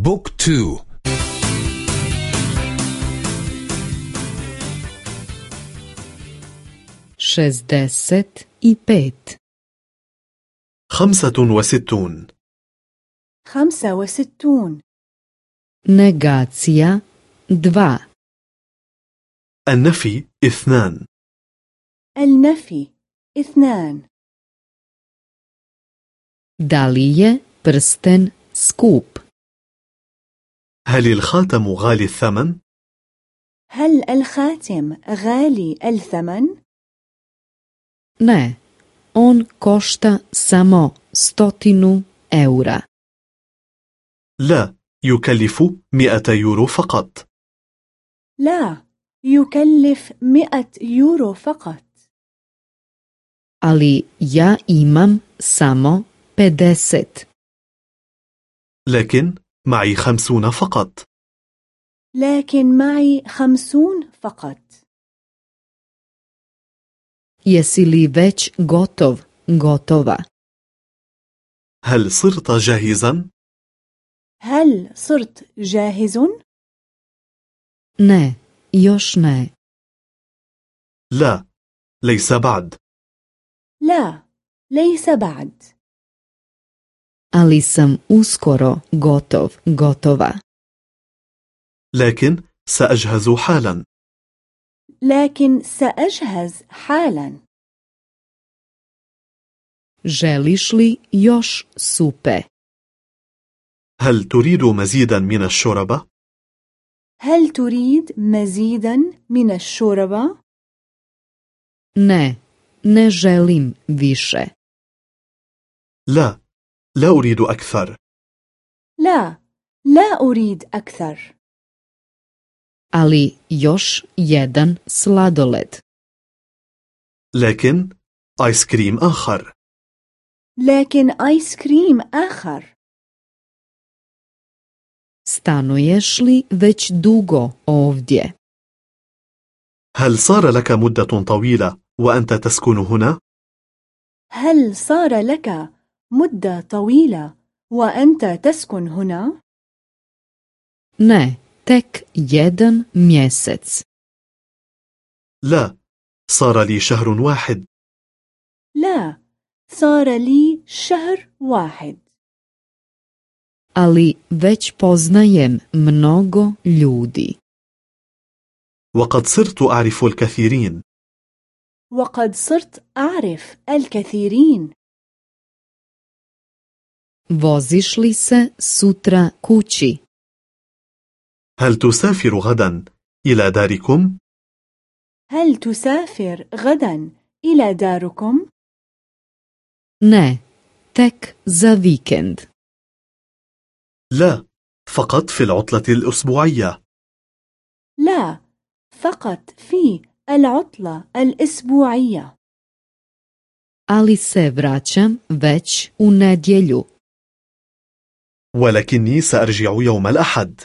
بوك تو. šestdeset i pet خمسة وستون. خمسة وستون. negacija dva النفي اثنان. النفي اثنان. je prsten skup? هل الخاتم غالي الثمن؟ هل الخاتم غالي الثمن؟ Ne, on košta samo stotinu eura. لا يكلف مئة يورو فقط لا يكلف مئة يورو فقط Ali ja imam samo 50. لكن معي خمسون فقط لكن معي خمسون فقط Jesi li već gotov, gotova? هل صرت جاهزا؟ هل صرت جاهز؟ Ne, još ne. لا ليس بعد لا ليس بعد Ali sam uskoro gotov, gotova. لكن سأجهز حالا لكن سأجهز حالا Želiš li još supe? هل تريد مزيدا من الشوربة؟ هل تريد مزيدا من الشوربة؟ Ne, ne želim više. لا لا أريد أكثر لا لا أريد أكثر Ali još jedan sladoled. لكن آيس كريم آخر لكن آيس كريم آخر Stanuješ li već dugo ovdje? هل صار لك مدة طويلة وأنت تسكن هنا؟ هل صار لك مدة طويلة وأنت تسكن هنا؟ Ne, tek jedan mjesec. لا صار لي شهر واحد لا صار لي شهر واحد Ali već poznajem mnogo ljudi. وقد صرت أعرف الكثيرين وقد صرت أعرف الكثيرين Voziš li se sutra kući? هل تسافر غدا إلى داركم؟ هل تسافر غدا إلى داركم؟ Ne, tek za vikend. لا فقط في العطلة الأسبوعية لا فقط في العطلة الأسبوعية Ali se vraćam već u nedjelju. ولكني سأرجع يوم الأحد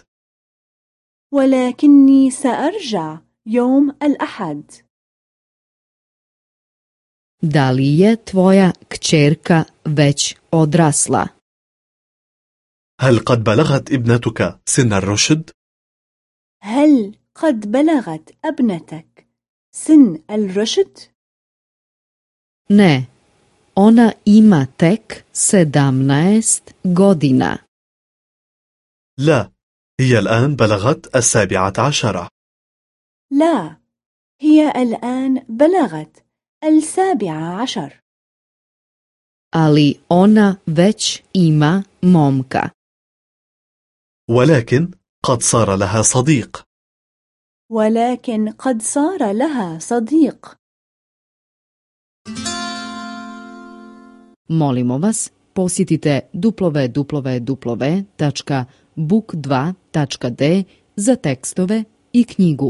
ولكني سأرجع يوم الأحد Da li je tvoja kćerka već odrasla? هل قد بلغت ابنتك سن الرشد؟ هل قد بلغت ابنتك سن الرشد؟ Ne, ona ima tek 17 godina. لا هي الآن بلغت السابعة عشرة لا هي الآن بلغت السابعة عشر. Ali ona već ima momka. ولكن قد صار لها صديق. ولكن قد صار لها صديق. Molimo vas, posjetite book2.d за текстове и книгу.